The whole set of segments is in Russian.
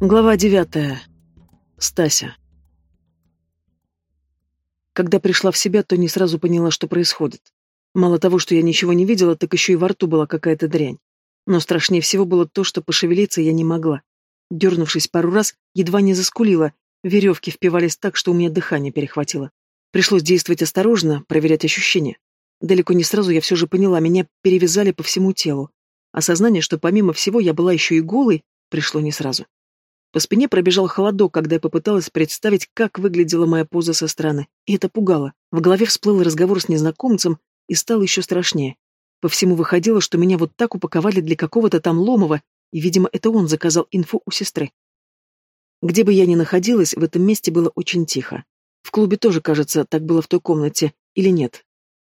Глава девятая. Стася. Когда пришла в себя, то не сразу поняла, что происходит. Мало того, что я ничего не видела, так еще и во рту была какая-то дрянь. Но страшнее всего было то, что пошевелиться я не могла. Дернувшись пару раз, едва не заскулила, веревки впивались так, что у меня дыхание перехватило. Пришлось действовать осторожно, проверять ощущения. Далеко не сразу я все же поняла, меня перевязали по всему телу. Осознание, что помимо всего я была еще и голой, пришло не сразу. По спине пробежал холодок, когда я попыталась представить, как выглядела моя поза со стороны. И это пугало. В голове всплыл разговор с незнакомцем, и стало еще страшнее. По всему выходило, что меня вот так упаковали для какого-то там Ломова, и, видимо, это он заказал инфу у сестры. Где бы я ни находилась, в этом месте было очень тихо. В клубе тоже, кажется, так было в той комнате, или нет.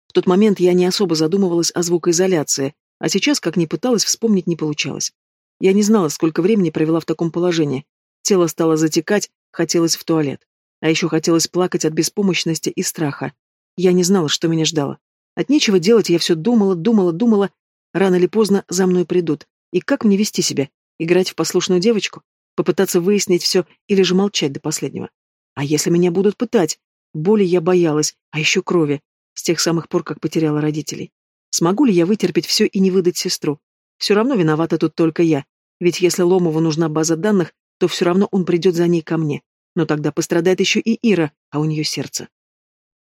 В тот момент я не особо задумывалась о звукоизоляции, а сейчас, как ни пыталась, вспомнить не получалось. Я не знала, сколько времени провела в таком положении, Тело стало затекать, хотелось в туалет. А еще хотелось плакать от беспомощности и страха. Я не знала, что меня ждало. От нечего делать я все думала, думала, думала. Рано или поздно за мной придут. И как мне вести себя? Играть в послушную девочку? Попытаться выяснить все или же молчать до последнего? А если меня будут пытать? Боли я боялась, а еще крови. С тех самых пор, как потеряла родителей. Смогу ли я вытерпеть все и не выдать сестру? Все равно виновата тут только я. Ведь если Ломову нужна база данных, то все равно он придет за ней ко мне. Но тогда пострадает еще и Ира, а у нее сердце.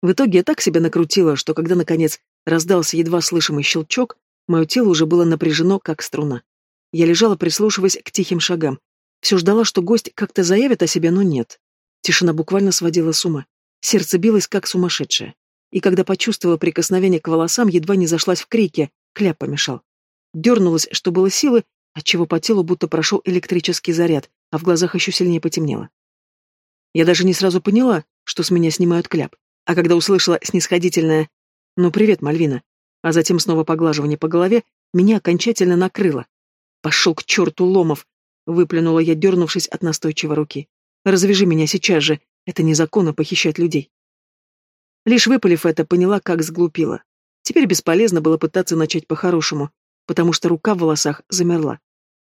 В итоге я так себя накрутила, что когда, наконец, раздался едва слышимый щелчок, мое тело уже было напряжено, как струна. Я лежала, прислушиваясь к тихим шагам. Все ждала, что гость как-то заявит о себе, но нет. Тишина буквально сводила с ума. Сердце билось, как сумасшедшее. И когда почувствовала прикосновение к волосам, едва не зашлась в крике, кляп помешал. Дернулась, что было силы, отчего по телу будто прошел электрический заряд, а в глазах еще сильнее потемнело. Я даже не сразу поняла, что с меня снимают кляп, а когда услышала снисходительное «Ну, привет, Мальвина», а затем снова поглаживание по голове, меня окончательно накрыло. «Пошел к черту, Ломов!» — выплюнула я, дернувшись от настойчивой руки. «Развяжи меня сейчас же, это незаконно похищать людей». Лишь выпалив это, поняла, как сглупила. Теперь бесполезно было пытаться начать по-хорошему, потому что рука в волосах замерла.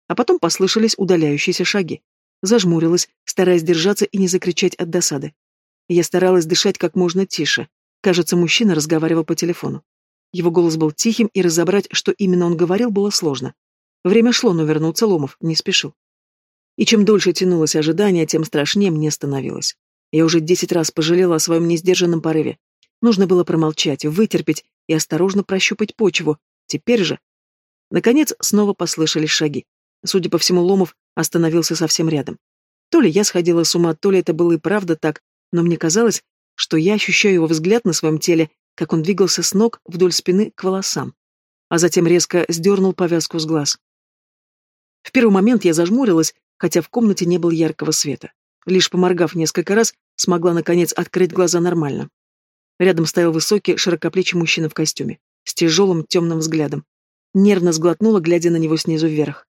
А потом послышались удаляющиеся шаги. Зажмурилась, стараясь держаться и не закричать от досады. Я старалась дышать как можно тише. Кажется, мужчина разговаривал по телефону. Его голос был тихим, и разобрать, что именно он говорил, было сложно. Время шло, но вернуться Ломов не спешил. И чем дольше тянулось ожидание, тем страшнее мне становилось. Я уже десять раз пожалела о своем несдержанном порыве. Нужно было промолчать, вытерпеть и осторожно прощупать почву. Теперь же... Наконец, снова послышались шаги. Судя по всему, Ломов остановился совсем рядом. То ли я сходила с ума, то ли это было и правда так, но мне казалось, что я ощущаю его взгляд на своем теле, как он двигался с ног вдоль спины к волосам, а затем резко сдернул повязку с глаз. В первый момент я зажмурилась, хотя в комнате не было яркого света. Лишь поморгав несколько раз, смогла, наконец, открыть глаза нормально. Рядом стоял высокий, широкоплечий мужчина в костюме, с тяжелым темным взглядом. Нервно сглотнула, глядя на него снизу вверх.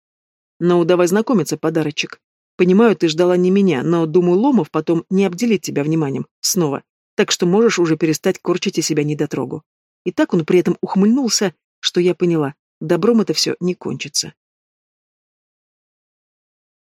Ну, давай знакомиться, подарочек. Понимаю, ты ждала не меня, но, думаю, Ломов потом не обделит тебя вниманием. Снова. Так что можешь уже перестать корчить из себя недотрогу. И так он при этом ухмыльнулся, что я поняла, добром это все не кончится.